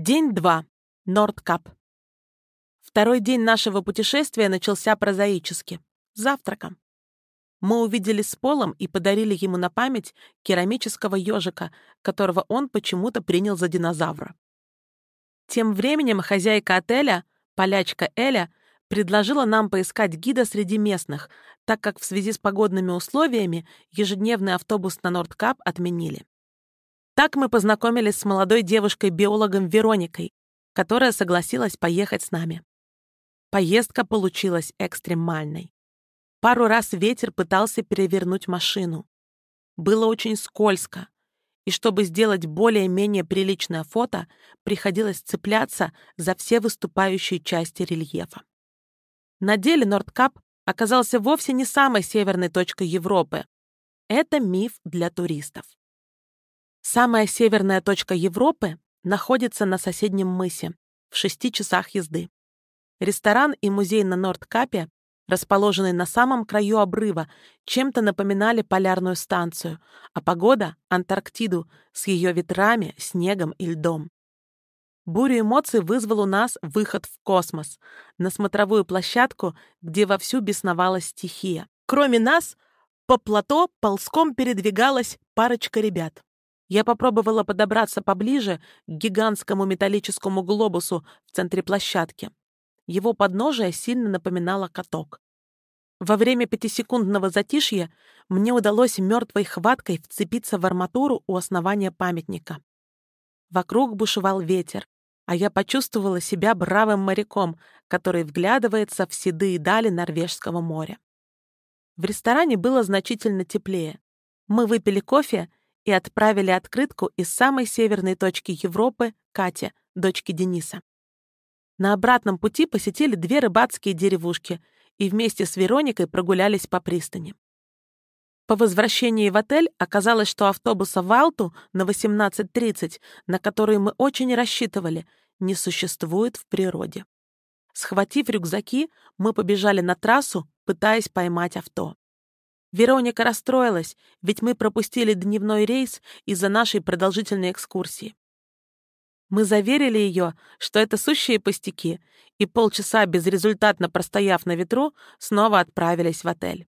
День 2. Нордкап. Второй день нашего путешествия начался прозаически. Завтраком. Мы увидели с Полом и подарили ему на память керамического ежика, которого он почему-то принял за динозавра. Тем временем хозяйка отеля, полячка Эля, предложила нам поискать гида среди местных, так как в связи с погодными условиями ежедневный автобус на Нордкап отменили. Так мы познакомились с молодой девушкой-биологом Вероникой, которая согласилась поехать с нами. Поездка получилась экстремальной. Пару раз ветер пытался перевернуть машину. Было очень скользко, и чтобы сделать более-менее приличное фото, приходилось цепляться за все выступающие части рельефа. На деле Нордкап оказался вовсе не самой северной точкой Европы. Это миф для туристов. Самая северная точка Европы находится на соседнем мысе, в шести часах езды. Ресторан и музей на Нордкапе, расположенный на самом краю обрыва, чем-то напоминали полярную станцию, а погода — Антарктиду с ее ветрами, снегом и льдом. Бурю эмоций вызвал у нас выход в космос, на смотровую площадку, где вовсю бесновалась стихия. Кроме нас, по плато ползком передвигалась парочка ребят. Я попробовала подобраться поближе к гигантскому металлическому глобусу в центре площадки. Его подножие сильно напоминало каток. Во время пятисекундного затишья мне удалось мертвой хваткой вцепиться в арматуру у основания памятника. Вокруг бушевал ветер, а я почувствовала себя бравым моряком, который вглядывается в седые дали Норвежского моря. В ресторане было значительно теплее. Мы выпили кофе и отправили открытку из самой северной точки Европы Кате, дочке Дениса. На обратном пути посетили две рыбацкие деревушки и вместе с Вероникой прогулялись по пристани. По возвращении в отель оказалось, что автобуса в Алту на 18.30, на который мы очень рассчитывали, не существует в природе. Схватив рюкзаки, мы побежали на трассу, пытаясь поймать авто. Вероника расстроилась, ведь мы пропустили дневной рейс из-за нашей продолжительной экскурсии. Мы заверили ее, что это сущие пустяки, и полчаса безрезультатно простояв на ветру, снова отправились в отель.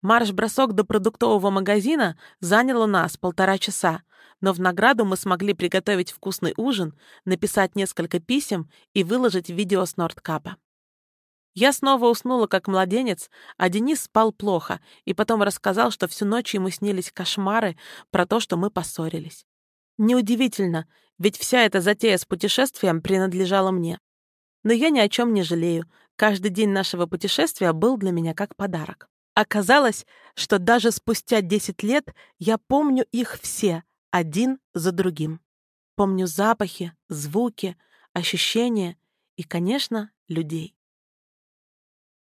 Марш-бросок до продуктового магазина занял у нас полтора часа, но в награду мы смогли приготовить вкусный ужин, написать несколько писем и выложить видео с Нордкапа. Я снова уснула, как младенец, а Денис спал плохо и потом рассказал, что всю ночь ему снились кошмары про то, что мы поссорились. Неудивительно, ведь вся эта затея с путешествием принадлежала мне. Но я ни о чем не жалею. Каждый день нашего путешествия был для меня как подарок. Оказалось, что даже спустя 10 лет я помню их все, один за другим. Помню запахи, звуки, ощущения и, конечно, людей.